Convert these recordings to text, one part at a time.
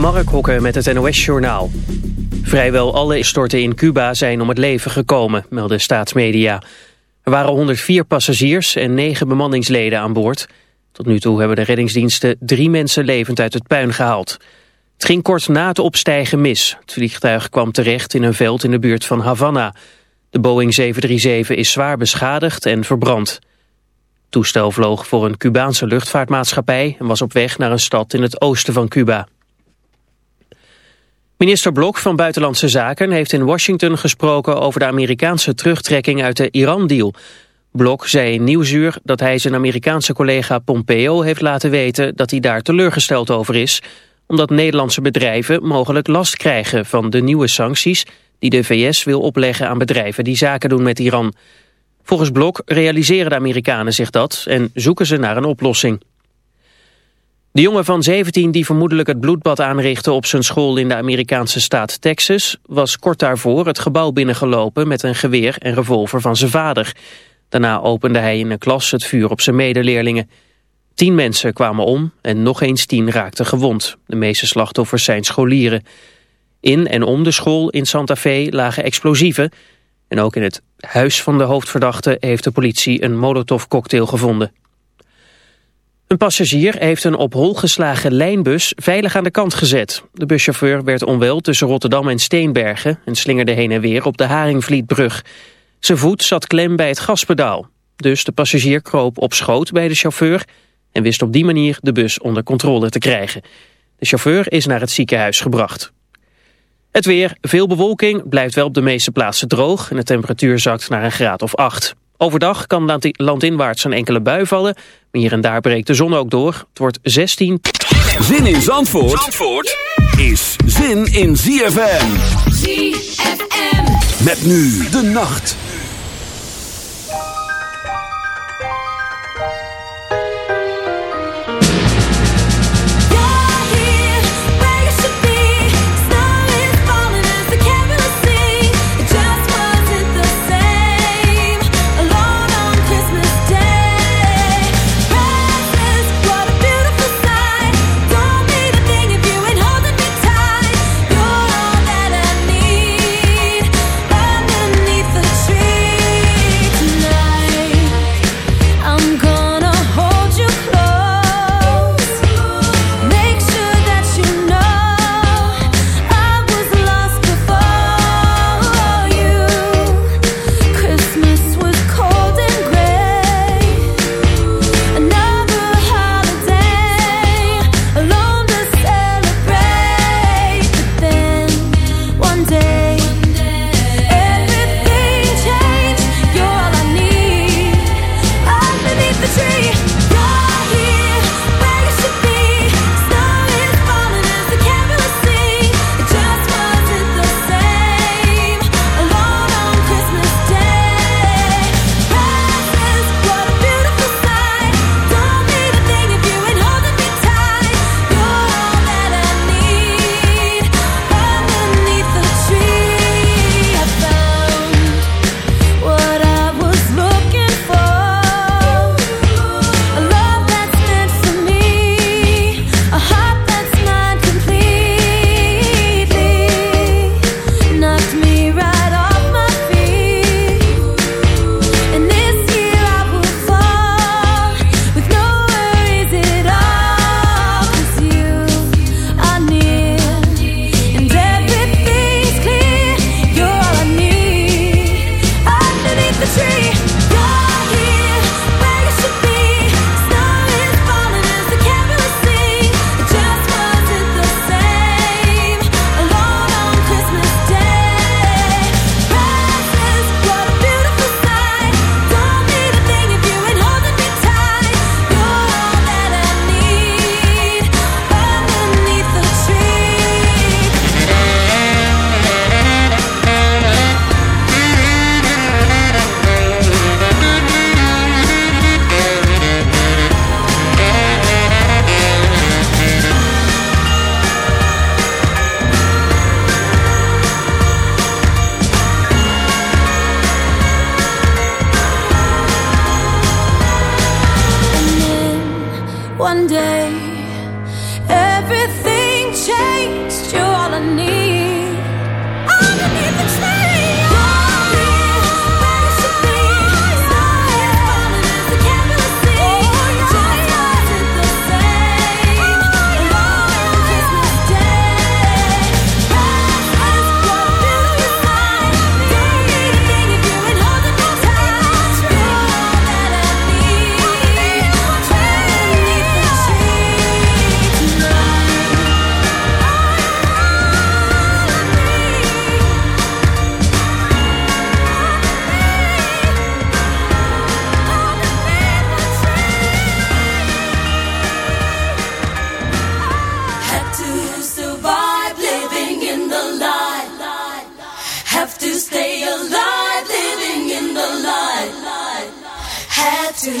Mark Hokke met het NOS-journaal. Vrijwel alle storten in Cuba zijn om het leven gekomen, melden staatsmedia. Er waren 104 passagiers en 9 bemanningsleden aan boord. Tot nu toe hebben de reddingsdiensten drie mensen levend uit het puin gehaald. Het ging kort na het opstijgen mis. Het vliegtuig kwam terecht in een veld in de buurt van Havana. De Boeing 737 is zwaar beschadigd en verbrand. Het toestel vloog voor een Cubaanse luchtvaartmaatschappij... en was op weg naar een stad in het oosten van Cuba. Minister Blok van Buitenlandse Zaken heeft in Washington gesproken over de Amerikaanse terugtrekking uit de Iran-deal. Blok zei in Nieuwsuur dat hij zijn Amerikaanse collega Pompeo heeft laten weten dat hij daar teleurgesteld over is, omdat Nederlandse bedrijven mogelijk last krijgen van de nieuwe sancties die de VS wil opleggen aan bedrijven die zaken doen met Iran. Volgens Blok realiseren de Amerikanen zich dat en zoeken ze naar een oplossing. De jongen van 17 die vermoedelijk het bloedbad aanrichtte op zijn school in de Amerikaanse staat Texas... was kort daarvoor het gebouw binnengelopen met een geweer en revolver van zijn vader. Daarna opende hij in een klas het vuur op zijn medeleerlingen. Tien mensen kwamen om en nog eens tien raakten gewond. De meeste slachtoffers zijn scholieren. In en om de school in Santa Fe lagen explosieven... en ook in het huis van de hoofdverdachte heeft de politie een molotovcocktail gevonden. Een passagier heeft een op hol geslagen lijnbus veilig aan de kant gezet. De buschauffeur werd onwel tussen Rotterdam en Steenbergen... en slingerde heen en weer op de Haringvlietbrug. Zijn voet zat klem bij het gaspedaal. Dus de passagier kroop op schoot bij de chauffeur... en wist op die manier de bus onder controle te krijgen. De chauffeur is naar het ziekenhuis gebracht. Het weer, veel bewolking, blijft wel op de meeste plaatsen droog... en de temperatuur zakt naar een graad of acht. Overdag kan landinwaarts een enkele bui vallen. Maar hier en daar breekt de zon ook door. Het wordt 16. Zin in Zandvoort, Zandvoort is zin in ZFM. ZFM. Met nu de nacht.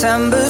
September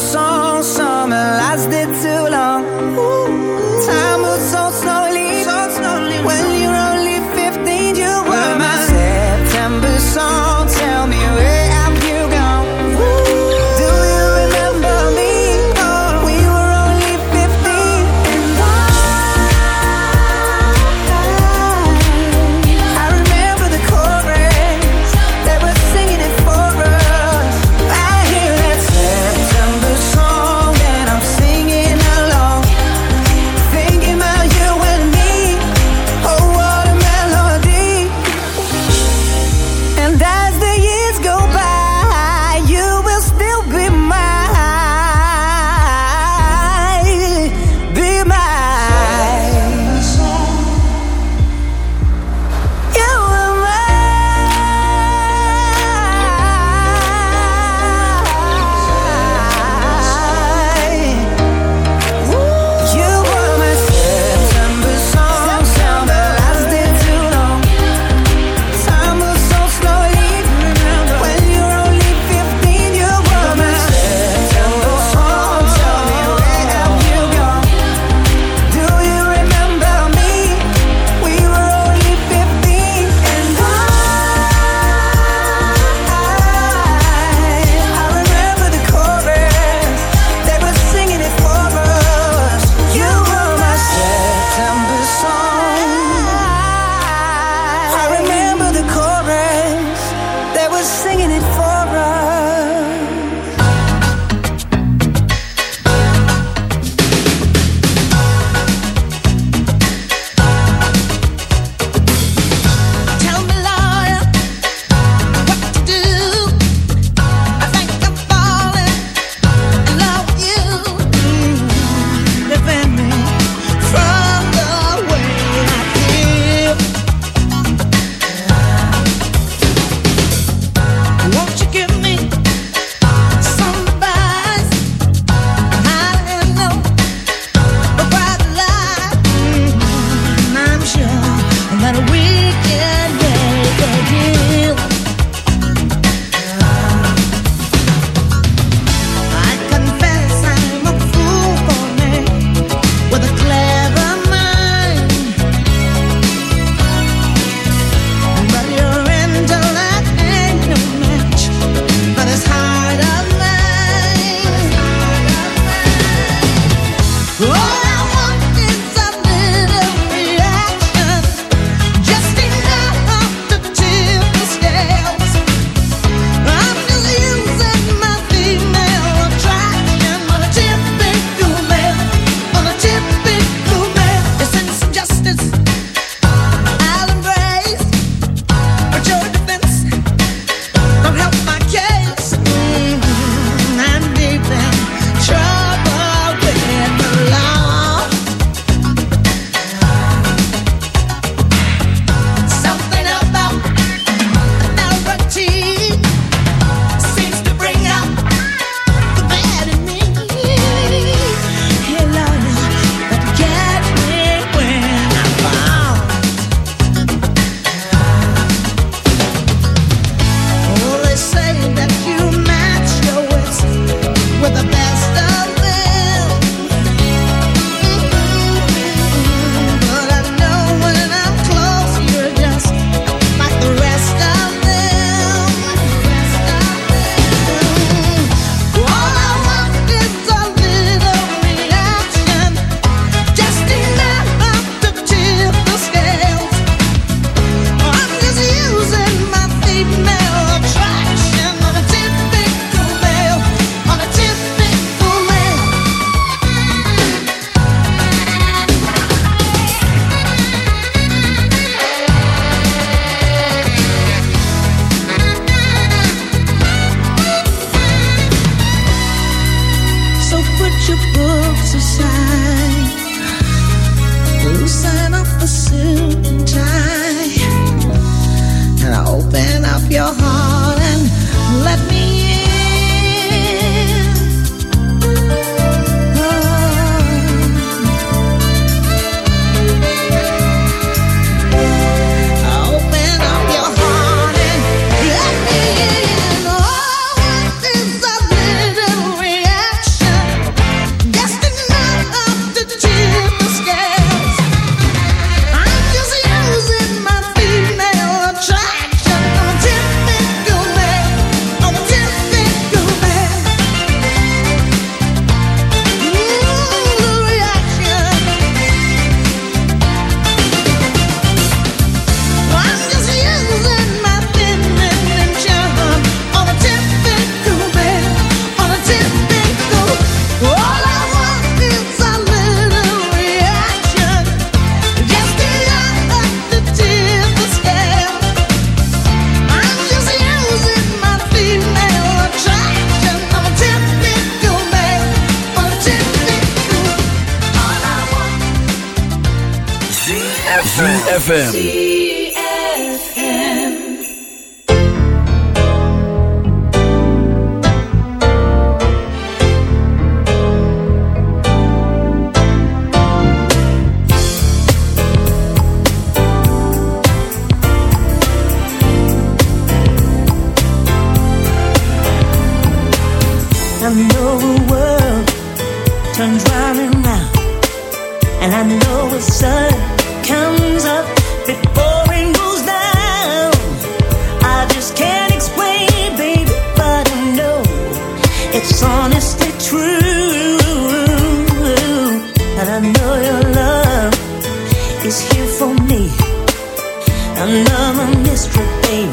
another mystery.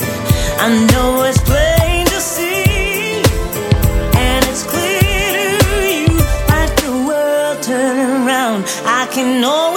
I know it's plain to see, and it's clear to you, the world turning. I can always.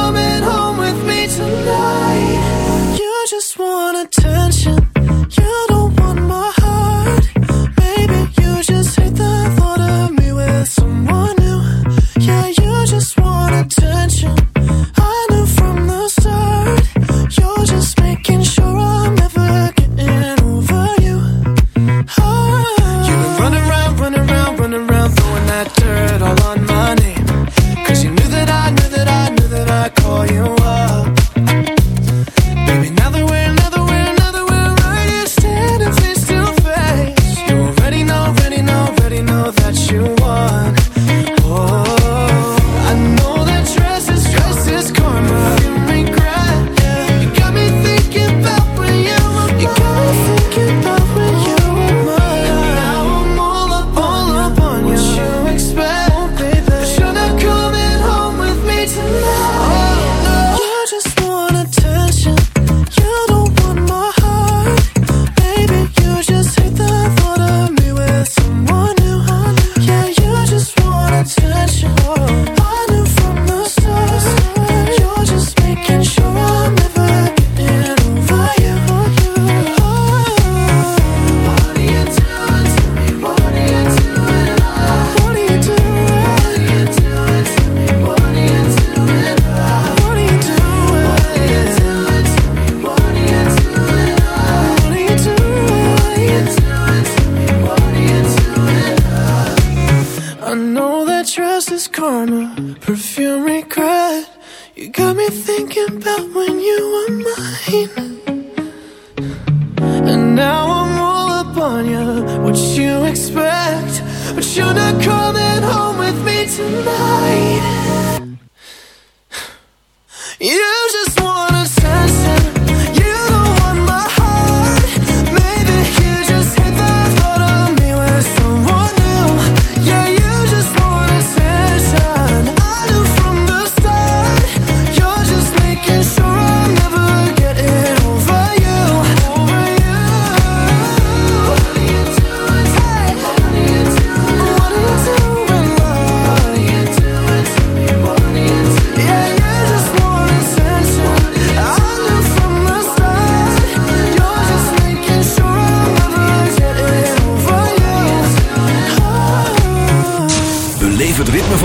me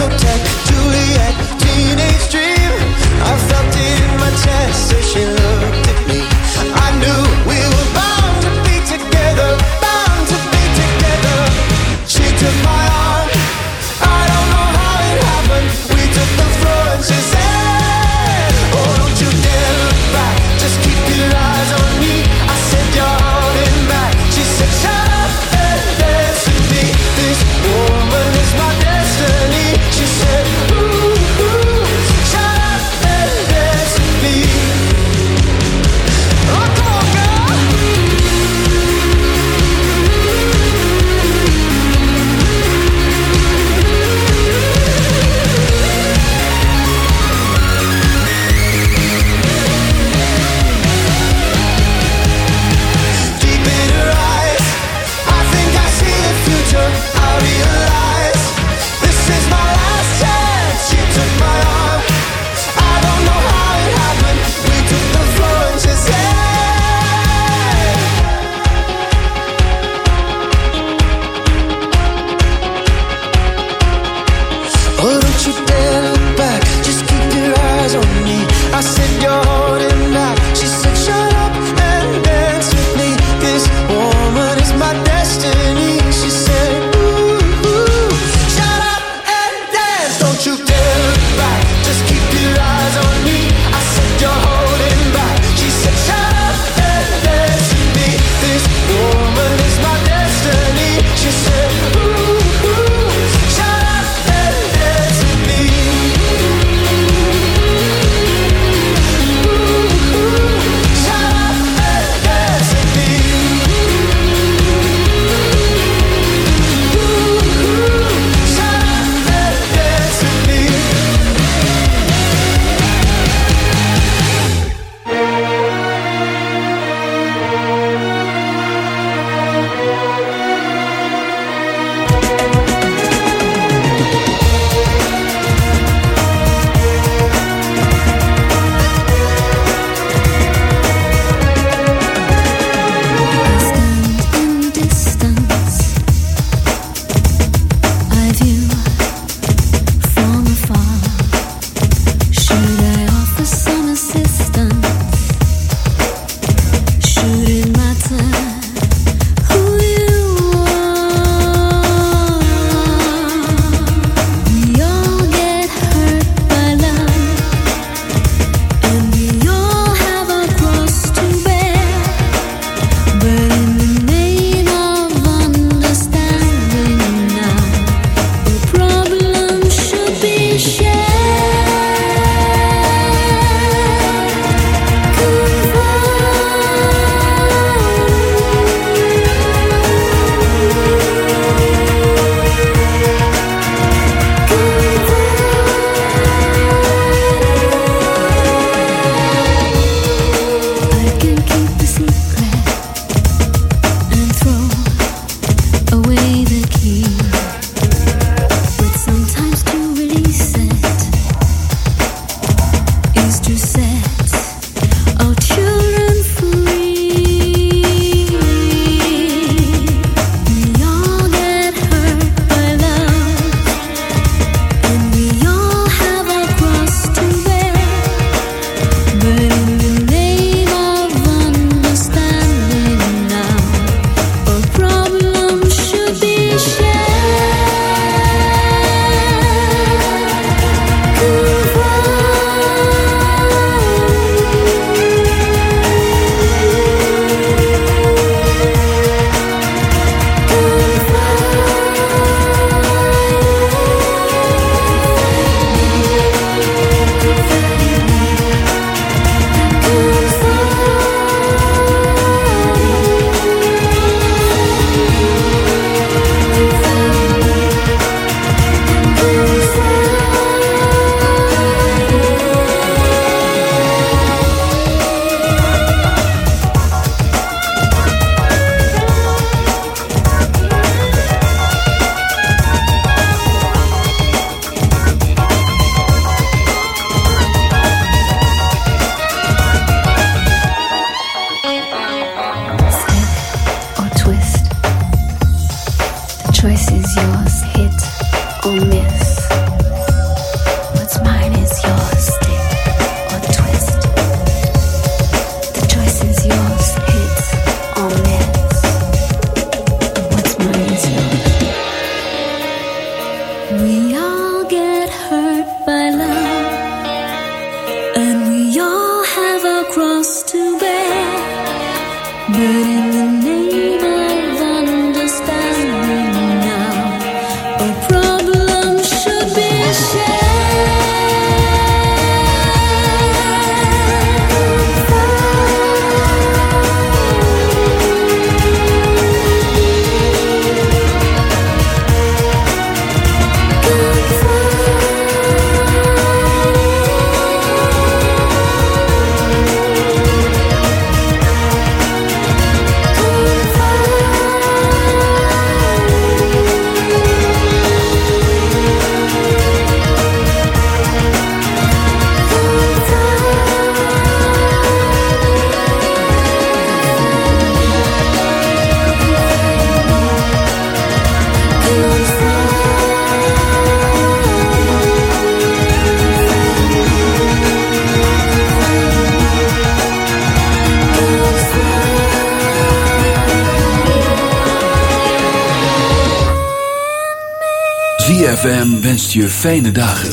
discotheque fijne dagen.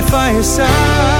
By the fireside.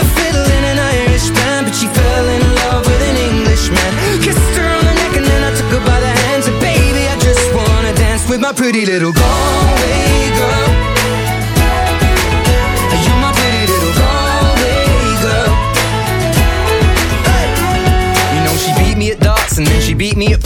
my pretty little Galway girl.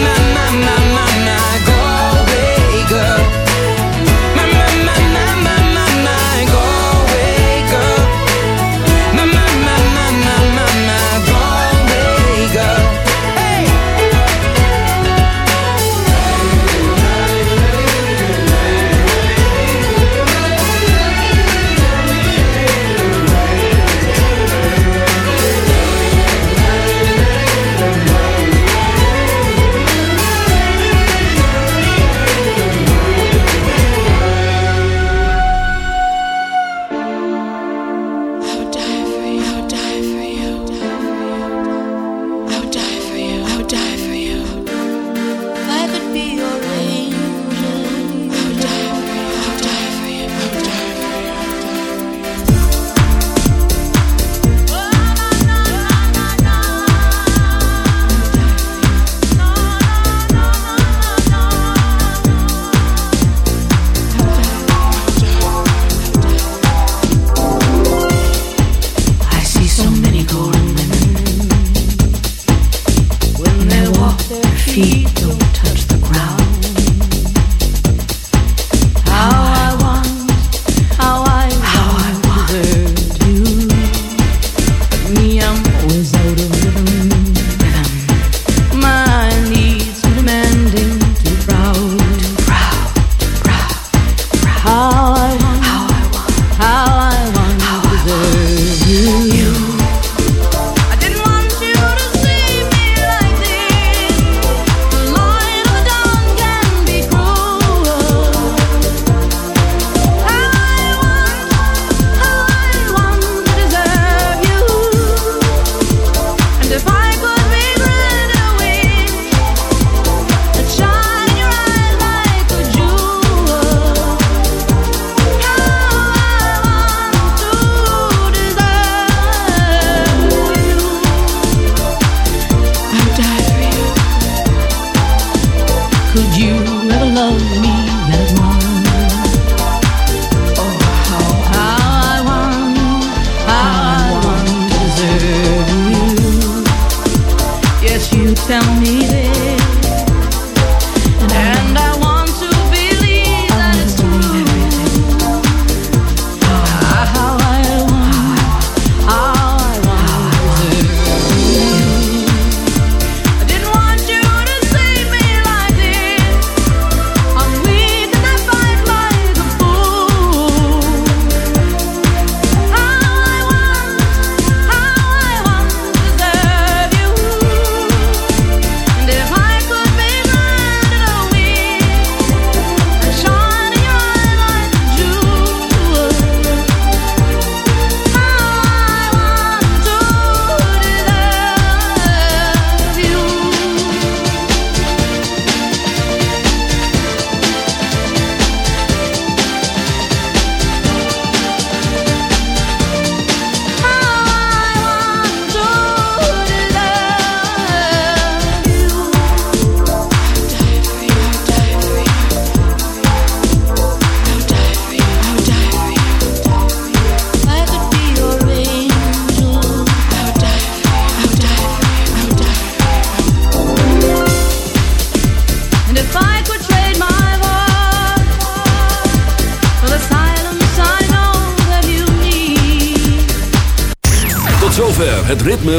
My, my, my, my, my, you never loved me.